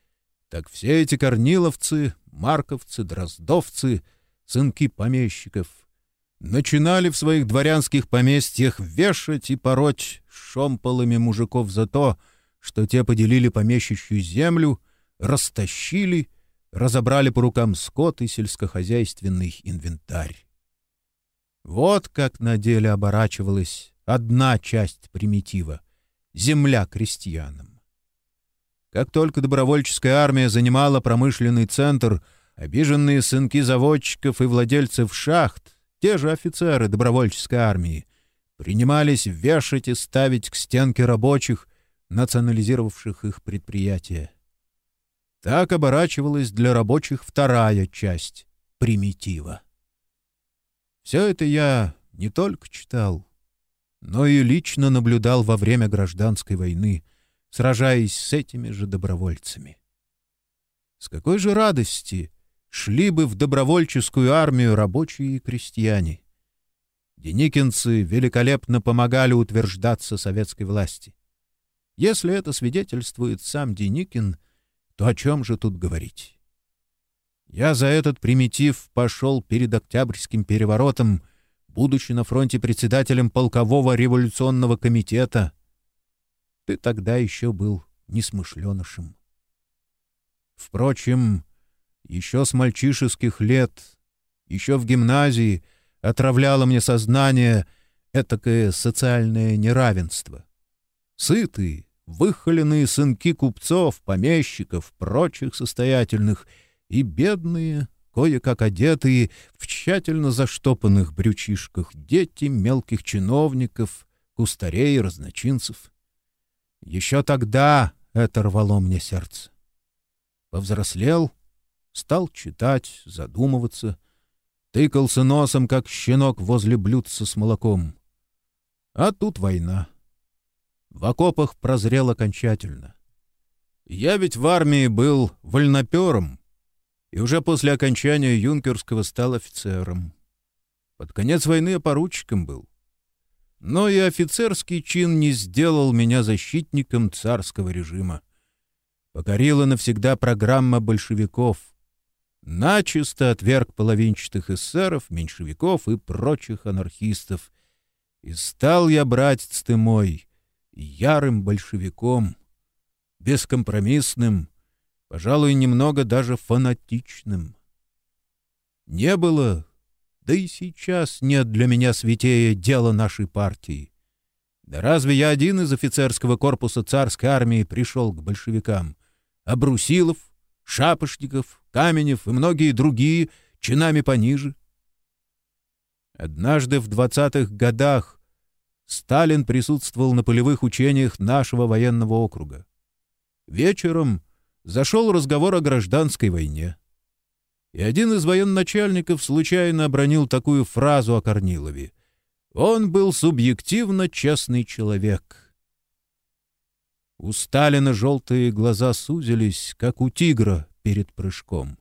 A: так все эти корниловцы, марковцы, дроздовцы, сынки помещиков, начинали в своих дворянских поместьях вешать и пороть шомполами мужиков за то, что те поделили помещичью землю, растащили, разобрали по рукам скот и сельскохозяйственный инвентарь. Вот как на деле оборачивалась одна часть примитива — земля крестьянам. Как только добровольческая армия занимала промышленный центр, обиженные сынки заводчиков и владельцев шахт, те же офицеры добровольческой армии, принимались вешать и ставить к стенке рабочих, национализировавших их предприятия. Так оборачивалась для рабочих вторая часть примитива. Все это я не только читал, но и лично наблюдал во время гражданской войны, сражаясь с этими же добровольцами. С какой же радости шли бы в добровольческую армию рабочие и крестьяне. Деникинцы великолепно помогали утверждаться советской власти. Если это свидетельствует сам Деникин, то о чем же тут говорить? Я за этот примитив пошел перед Октябрьским переворотом, будучи на фронте председателем полкового революционного комитета. Ты тогда еще был несмышленышем. Впрочем, еще с мальчишеских лет, еще в гимназии отравляло мне сознание этакое социальное неравенство. Сытые, выхоленные сынки купцов, помещиков, прочих состоятельных — и бедные, кое-как одетые, в тщательно заштопанных брючишках дети мелких чиновников, кустарей разночинцев. Еще тогда это рвало мне сердце. Повзрослел, стал читать, задумываться, тыкался носом, как щенок возле блюдца с молоком. А тут война. В окопах прозрел окончательно. Я ведь в армии был вольнопером, и уже после окончания юнкерского стал офицером. Под конец войны я поручиком был. Но и офицерский чин не сделал меня защитником царского режима. Покорила навсегда программа большевиков. Начисто отверг половинчатых эсеров, меньшевиков и прочих анархистов. И стал я, братец ты мой, ярым большевиком, бескомпромиссным, пожалуй, немного даже фанатичным. Не было, да и сейчас нет для меня святее дела нашей партии. Да разве я один из офицерского корпуса царской армии пришел к большевикам? А Брусилов, Шапошников, Каменев и многие другие чинами пониже? Однажды в двадцатых годах Сталин присутствовал на полевых учениях нашего военного округа. Вечером зашел разговор о гражданской войне. И один из военачальников случайно обронил такую фразу о Корнилове. Он был субъективно честный человек. У Сталина желтые глаза сузились, как у тигра перед прыжком.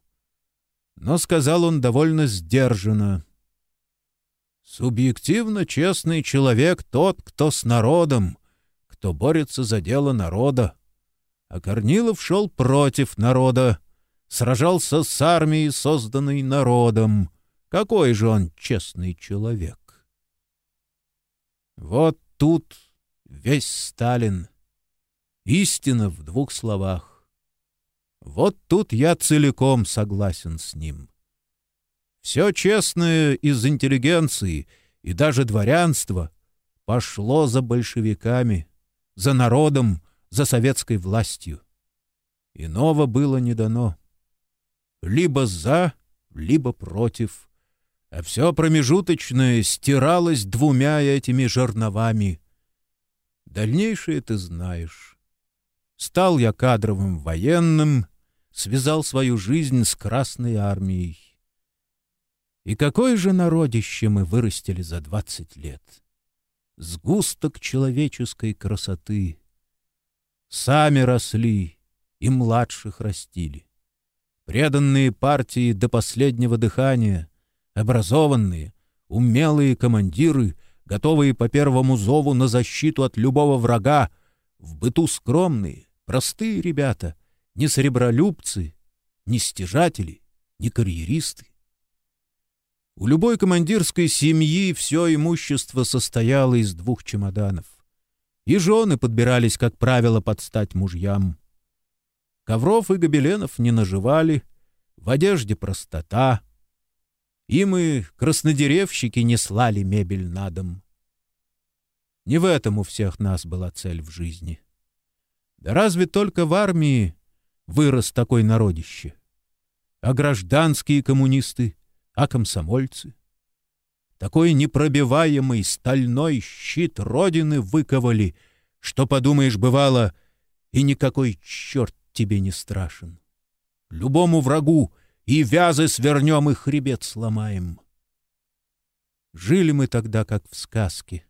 A: Но сказал он довольно сдержанно. «Субъективно честный человек тот, кто с народом, кто борется за дело народа. А Корнилов шел против народа, сражался с армией, созданной народом. Какой же он честный человек! Вот тут весь Сталин. Истина в двух словах. Вот тут я целиком согласен с ним. Все честное из интеллигенции и даже дворянства пошло за большевиками, за народом, за советской властью. Иного было не дано. Либо за, либо против. А все промежуточное стиралось двумя этими жерновами. Дальнейшее ты знаешь. Стал я кадровым военным, связал свою жизнь с Красной армией. И какое же народище мы вырастили за двадцать лет! Сгусток человеческой красоты. Сами росли и младших растили. Преданные партии до последнего дыхания, образованные, умелые командиры, готовые по первому зову на защиту от любого врага, в быту скромные, простые ребята, не сребролюбцы, не стяжатели, не карьеристы. У любой командирской семьи все имущество состояло из двух чемоданов. И жены подбирались, как правило, под стать мужьям. Ковров и гобеленов не наживали, в одежде простота. И мы, краснодеревщики, не слали мебель на дом. Не в этом у всех нас была цель в жизни. Да разве только в армии вырос такой народище? А гражданские коммунисты, а комсомольцы? Такой непробиваемый стальной щит Родины выковали, что, подумаешь, бывало, и никакой черт тебе не страшен. Любому врагу и вязы свернем, и хребет сломаем. Жили мы тогда, как в сказке.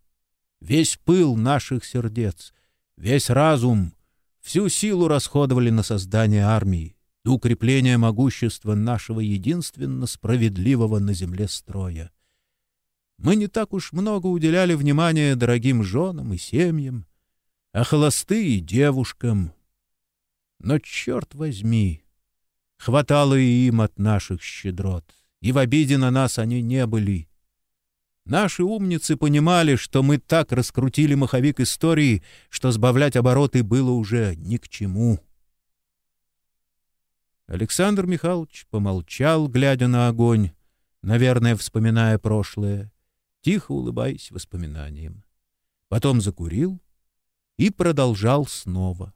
A: Весь пыл наших сердец, весь разум, всю силу расходовали на создание армии, до укрепления могущества нашего единственно справедливого на земле строя. Мы не так уж много уделяли внимания дорогим женам и семьям, а холостые девушкам. Но, черт возьми, хватало и им от наших щедрот, и в обиде на нас они не были. Наши умницы понимали, что мы так раскрутили маховик истории, что сбавлять обороты было уже ни к чему. Александр Михайлович помолчал, глядя на огонь, наверное, вспоминая прошлое, тихо улыбаясь воспоминаниям. Потом закурил и продолжал снова.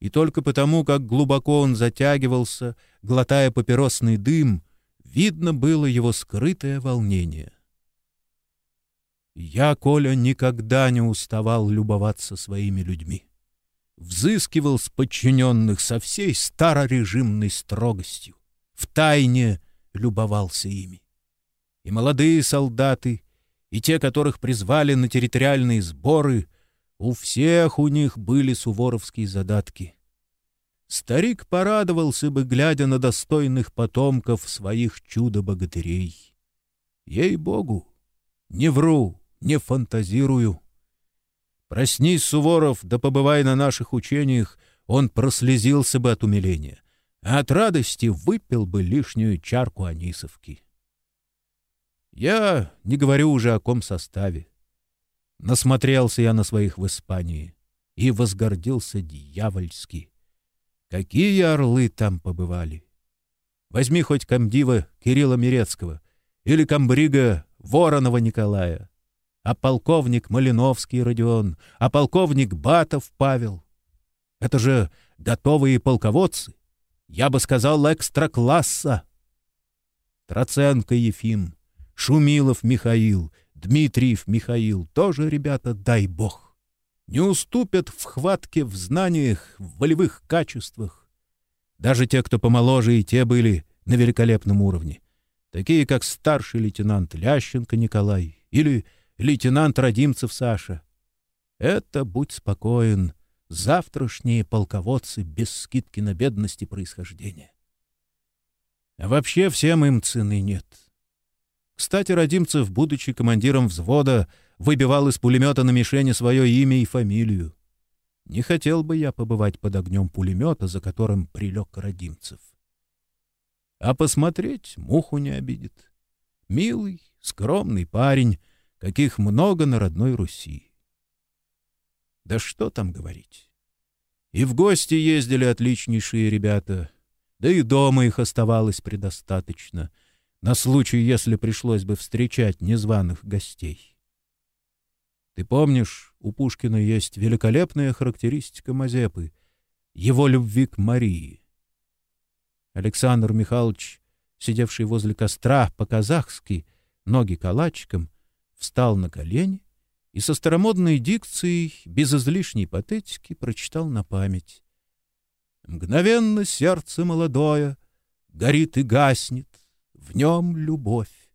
A: И только потому, как глубоко он затягивался, глотая папиросный дым, видно было его скрытое волнение. Я, Коля, никогда не уставал любоваться своими людьми. Взыскивал с подчиненных со всей старорежимной строгостью. В тайне любовался ими и молодые солдаты, и те, которых призвали на территориальные сборы, у всех у них были суворовские задатки. Старик порадовался бы, глядя на достойных потомков своих чудо-богатырей. Ей-богу, не вру, не фантазирую. Проснись, Суворов, да побывай на наших учениях, он прослезился бы от умиления, а от радости выпил бы лишнюю чарку анисовки. Я не говорю уже о ком составе. Насмотрелся я на своих в Испании и возгордился дьявольски. Какие орлы там побывали! Возьми хоть комдива Кирилла Мирецкого или комбрига Воронова Николая, а полковник Малиновский Родион, а полковник Батов Павел. Это же готовые полководцы, я бы сказал, экстра-класса. Троценко Ефим, Шумилов Михаил, Дмитриев Михаил, тоже ребята, дай бог. Не уступят в хватке, в знаниях, в волевых качествах. Даже те, кто помоложе, и те были на великолепном уровне. Такие, как старший лейтенант Лященко Николай или лейтенант Родимцев Саша. Это, будь спокоен, завтрашние полководцы без скидки на бедности происхождения. А вообще всем им цены нет. — кстати, Родимцев, будучи командиром взвода, выбивал из пулемета на мишени свое имя и фамилию. Не хотел бы я побывать под огнем пулемета, за которым прилег Родимцев. А посмотреть муху не обидит. Милый, скромный парень, каких много на родной Руси. Да что там говорить. И в гости ездили отличнейшие ребята, да и дома их оставалось предостаточно, на случай, если пришлось бы встречать незваных гостей. Ты помнишь, у Пушкина есть великолепная характеристика Мазепы — его любви к Марии. Александр Михайлович, сидевший возле костра по-казахски, ноги калачиком, встал на колени и со старомодной дикцией, без излишней патетики, прочитал на память. «Мгновенно сердце молодое горит и гаснет, в нем любовь,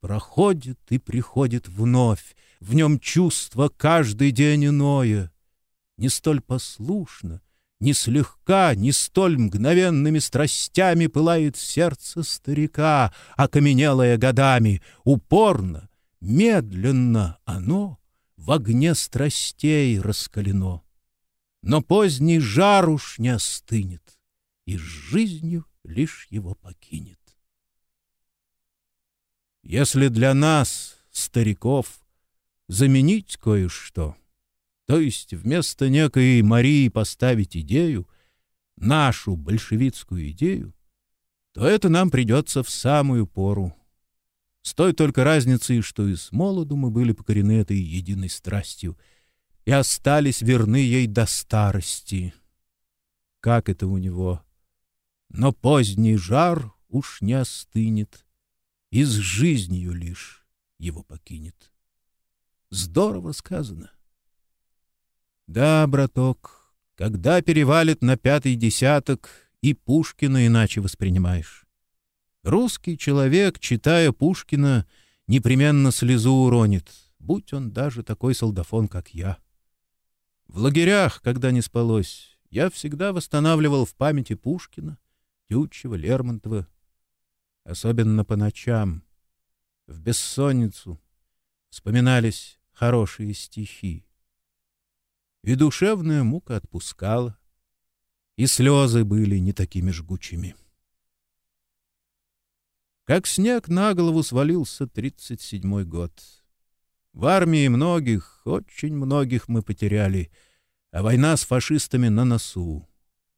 A: проходит и приходит вновь, в нем чувство каждый день иное, не столь послушно, не слегка, не столь мгновенными страстями пылает сердце старика, окаменелое годами, упорно, медленно оно в огне страстей раскалено. Но поздний жар уж не остынет, и жизнью лишь его покинет. Если для нас, стариков, заменить кое-что, то есть вместо некой Марии поставить идею, нашу большевистскую идею, то это нам придется в самую пору с той только разницей, что и с молоду мы были покорены этой единой страстью и остались верны ей до старости. Как это у него? Но поздний жар уж не остынет, и с жизнью лишь его покинет. Здорово сказано. Да, браток, когда перевалит на пятый десяток, и Пушкина иначе воспринимаешь. Русский человек, читая Пушкина, непременно слезу уронит, будь он даже такой солдафон, как я. В лагерях, когда не спалось, я всегда восстанавливал в памяти Пушкина, Тютчева, Лермонтова, особенно по ночам. В бессонницу вспоминались хорошие стихи. И душевная мука отпускала, и слезы были не такими жгучими. Как снег на голову свалился тридцать седьмой год. В армии многих, очень многих мы потеряли, а война с фашистами на носу.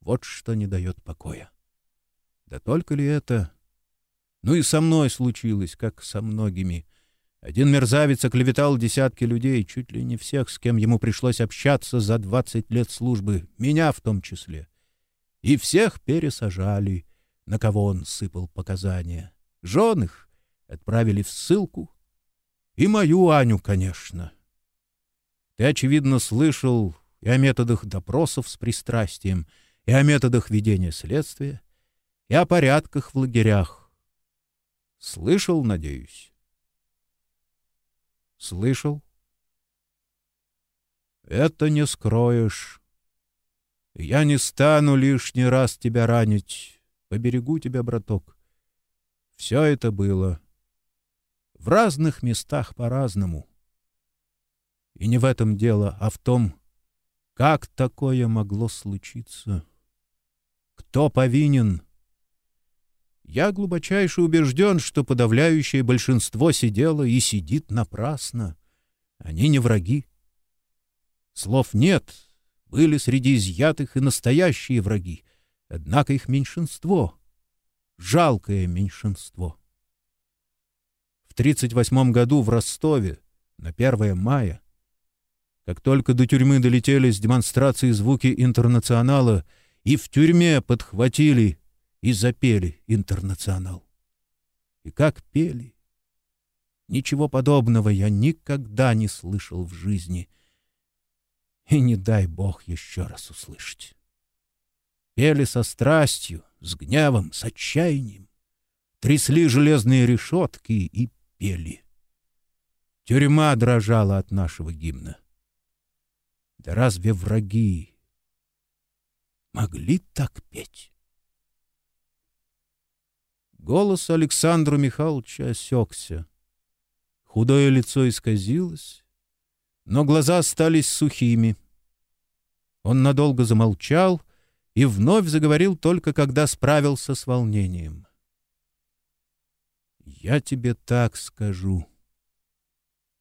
A: Вот что не дает покоя. Да только ли это? Ну и со мной случилось, как со многими. Один мерзавец оклеветал десятки людей, чуть ли не всех, с кем ему пришлось общаться за двадцать лет службы, меня в том числе. И всех пересажали, на кого он сыпал показания. Жен их отправили в ссылку. И мою Аню, конечно. Ты, очевидно, слышал и о методах допросов с пристрастием, и о методах ведения следствия, и о порядках в лагерях. Слышал, надеюсь? Слышал? Это не скроешь. Я не стану лишний раз тебя ранить. Поберегу тебя, браток. Все это было. В разных местах по-разному. И не в этом дело, а в том, как такое могло случиться. Кто повинен? Я глубочайше убежден, что подавляющее большинство сидело и сидит напрасно. Они не враги. Слов нет, были среди изъятых и настоящие враги, однако их меньшинство — жалкое меньшинство. В 1938 году в Ростове на 1 мая, как только до тюрьмы долетели с демонстрации звуки интернационала, и в тюрьме подхватили и запели интернационал. И как пели! Ничего подобного я никогда не слышал в жизни. И не дай бог еще раз услышать. Пели со страстью, с гневом, с отчаянием. Трясли железные решетки и пели. Тюрьма дрожала от нашего гимна. Да разве враги могли так петь? Голос Александру Михайловича осекся. Худое лицо исказилось, но глаза остались сухими. Он надолго замолчал и вновь заговорил только когда справился с волнением. «Я тебе так скажу.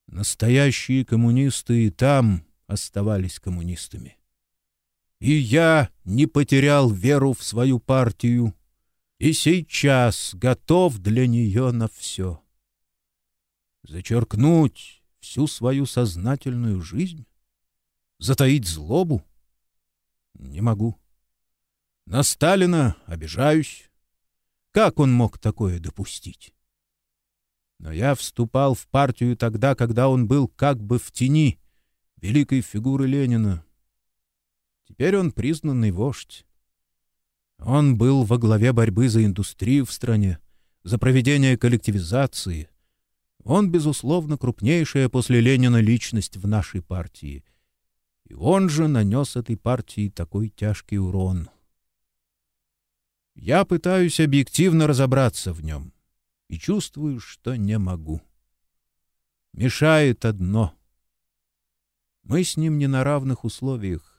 A: Настоящие коммунисты и там оставались коммунистами. И я не потерял веру в свою партию, и сейчас готов для нее на все. Зачеркнуть всю свою сознательную жизнь? Затаить злобу? Не могу. На Сталина обижаюсь. Как он мог такое допустить? Но я вступал в партию тогда, когда он был как бы в тени великой фигуры Ленина. Теперь он признанный вождь. Он был во главе борьбы за индустрию в стране, за проведение коллективизации. Он, безусловно, крупнейшая после Ленина личность в нашей партии. И он же нанес этой партии такой тяжкий урон. Я пытаюсь объективно разобраться в нем и чувствую, что не могу. Мешает одно. Мы с ним не на равных условиях.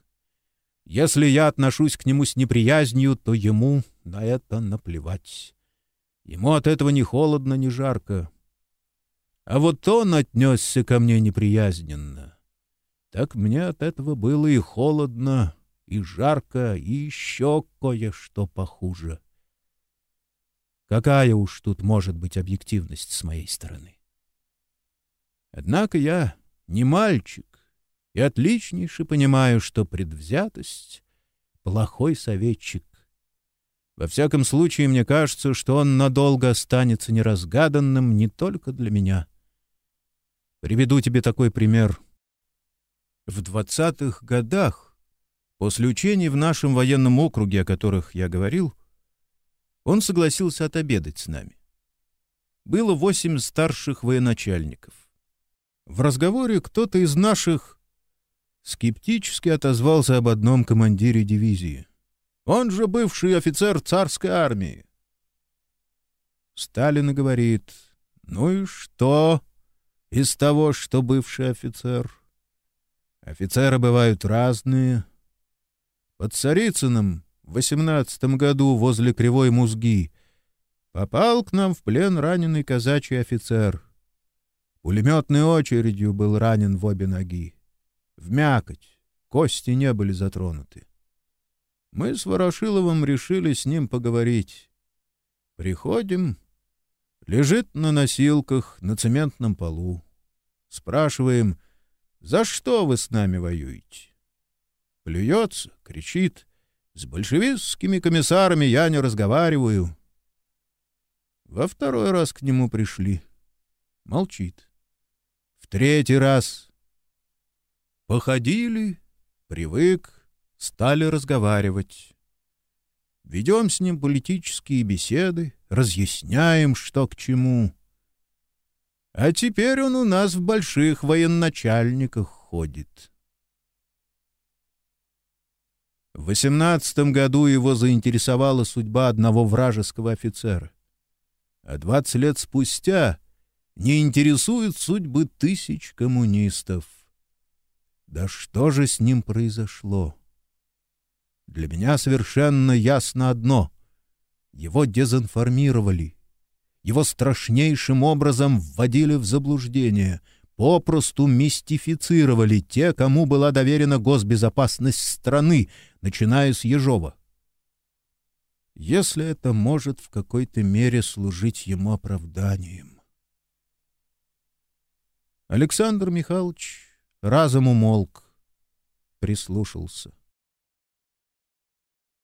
A: Если я отношусь к нему с неприязнью, то ему на это наплевать. Ему от этого ни холодно, ни жарко. А вот он отнесся ко мне неприязненно. Так мне от этого было и холодно, и жарко, и еще кое-что похуже. Какая уж тут может быть объективность с моей стороны? Однако я не мальчик, и отличнейше понимаю, что предвзятость — плохой советчик. Во всяком случае, мне кажется, что он надолго останется неразгаданным не только для меня. Приведу тебе такой пример. В двадцатых годах, после учений в нашем военном округе, о которых я говорил, он согласился отобедать с нами. Было восемь старших военачальников. В разговоре кто-то из наших скептически отозвался об одном командире дивизии. Он же бывший офицер царской армии. Сталин говорит, ну и что из того, что бывший офицер? Офицеры бывают разные. Под Царицыным в восемнадцатом году возле Кривой Музги попал к нам в плен раненый казачий офицер. Пулеметной очередью был ранен в обе ноги в мякоть, кости не были затронуты. Мы с Ворошиловым решили с ним поговорить. Приходим, лежит на носилках на цементном полу. Спрашиваем, за что вы с нами воюете? Плюется, кричит, с большевистскими комиссарами я не разговариваю. Во второй раз к нему пришли. Молчит. В третий раз Походили, привык, стали разговаривать. Ведем с ним политические беседы, разъясняем, что к чему. А теперь он у нас в больших военачальниках ходит. В восемнадцатом году его заинтересовала судьба одного вражеского офицера. А двадцать лет спустя не интересуют судьбы тысяч коммунистов. Да что же с ним произошло? Для меня совершенно ясно одно. Его дезинформировали. Его страшнейшим образом вводили в заблуждение, попросту мистифицировали те, кому была доверена госбезопасность страны, начиная с Ежова. Если это может в какой-то мере служить ему оправданием. Александр Михайлович разом умолк, прислушался.